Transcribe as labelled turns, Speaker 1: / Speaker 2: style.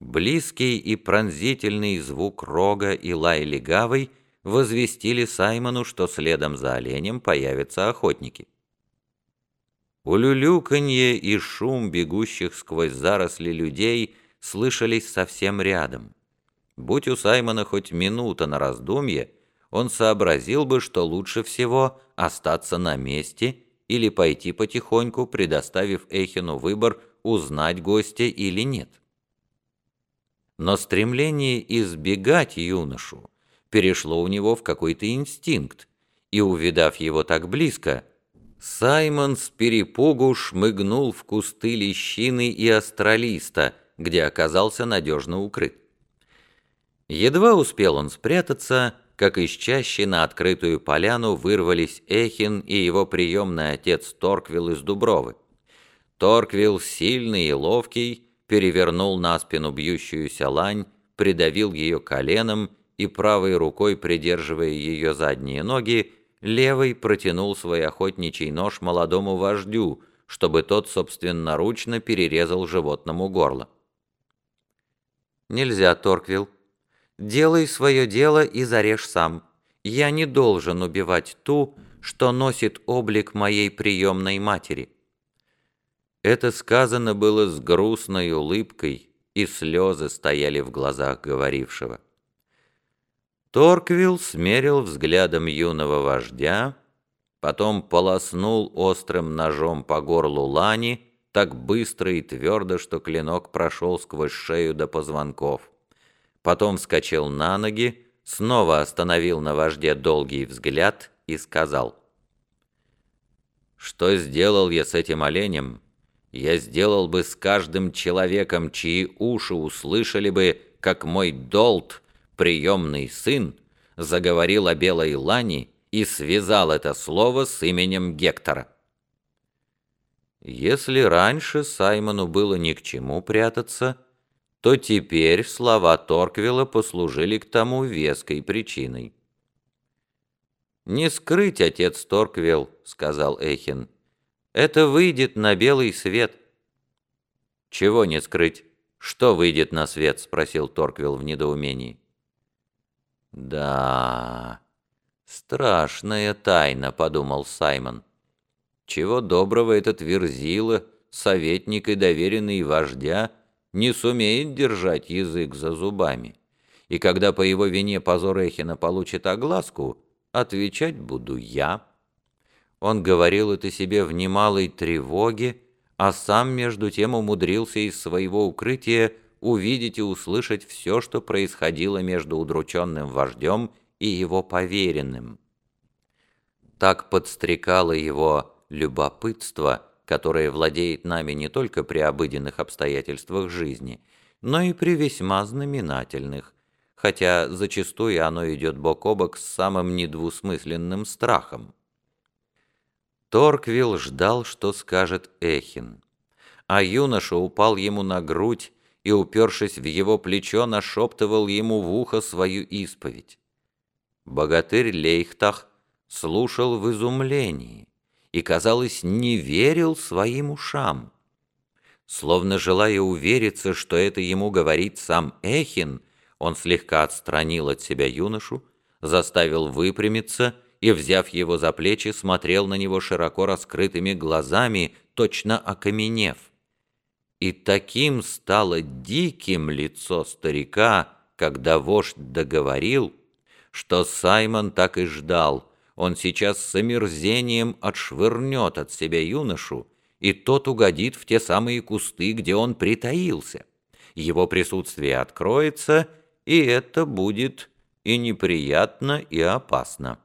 Speaker 1: Близкий и пронзительный звук рога и лай легавой возвестили Саймону, что следом за оленем появятся охотники. Улюлюканье и шум бегущих сквозь заросли людей слышались совсем рядом. Будь у Саймона хоть минута на раздумье, он сообразил бы, что лучше всего остаться на месте или пойти потихоньку, предоставив Эхину выбор, узнать гостя или нет но стремление избегать юношу перешло у него в какой-то инстинкт, и, увидав его так близко, Саймон с перепугу шмыгнул в кусты лещины и астролиста, где оказался надежно укрыт. Едва успел он спрятаться, как из чащи на открытую поляну вырвались Эхин и его приемный отец Торквилл из Дубровы. Торквилл, сильный и ловкий, перевернул на спину бьющуюся лань, придавил ее коленом и правой рукой, придерживая ее задние ноги, левой протянул свой охотничий нож молодому вождю, чтобы тот собственноручно перерезал животному горло. «Нельзя, Торквилл. Делай свое дело и зарежь сам. Я не должен убивать ту, что носит облик моей приемной матери». Это сказано было с грустной улыбкой, и слезы стояли в глазах говорившего. Торквилл смерил взглядом юного вождя, потом полоснул острым ножом по горлу Лани так быстро и твердо, что клинок прошел сквозь шею до позвонков. Потом вскочил на ноги, снова остановил на вожде долгий взгляд и сказал, «Что сделал я с этим оленем?» Я сделал бы с каждым человеком, чьи уши услышали бы, как мой Долт, приемный сын, заговорил о белой лани и связал это слово с именем Гектора. Если раньше Саймону было ни к чему прятаться, то теперь слова Торквилла послужили к тому веской причиной. «Не скрыть, отец Торквилл», — сказал Эхин, — это выйдет на белый свет». «Чего не скрыть? Что выйдет на свет?» — спросил Торквилл в недоумении. «Да, страшная тайна», — подумал Саймон. «Чего доброго этот Верзила, советник и доверенный вождя, не сумеет держать язык за зубами, и когда по его вине позор Эхина получит огласку, отвечать буду я». Он говорил это себе в немалой тревоге, а сам между тем умудрился из своего укрытия увидеть и услышать все, что происходило между удрученным вождем и его поверенным. Так подстрекало его любопытство, которое владеет нами не только при обыденных обстоятельствах жизни, но и при весьма знаменательных, хотя зачастую оно идет бок о бок с самым недвусмысленным страхом. Торквилл ждал, что скажет Эхин. А юноша упал ему на грудь и, упершись в его плечо, нашептывал ему в ухо свою исповедь. Богатырь Лейхтах слушал в изумлении и, казалось, не верил своим ушам. Словно желая увериться, что это ему говорит сам Эхин, он слегка отстранил от себя юношу, заставил выпрямиться и, взяв его за плечи, смотрел на него широко раскрытыми глазами, точно окаменев. И таким стало диким лицо старика, когда вождь договорил, что Саймон так и ждал. Он сейчас с омерзением отшвырнет от себя юношу, и тот угодит в те самые кусты, где он притаился. Его присутствие откроется, и это будет и неприятно, и опасно.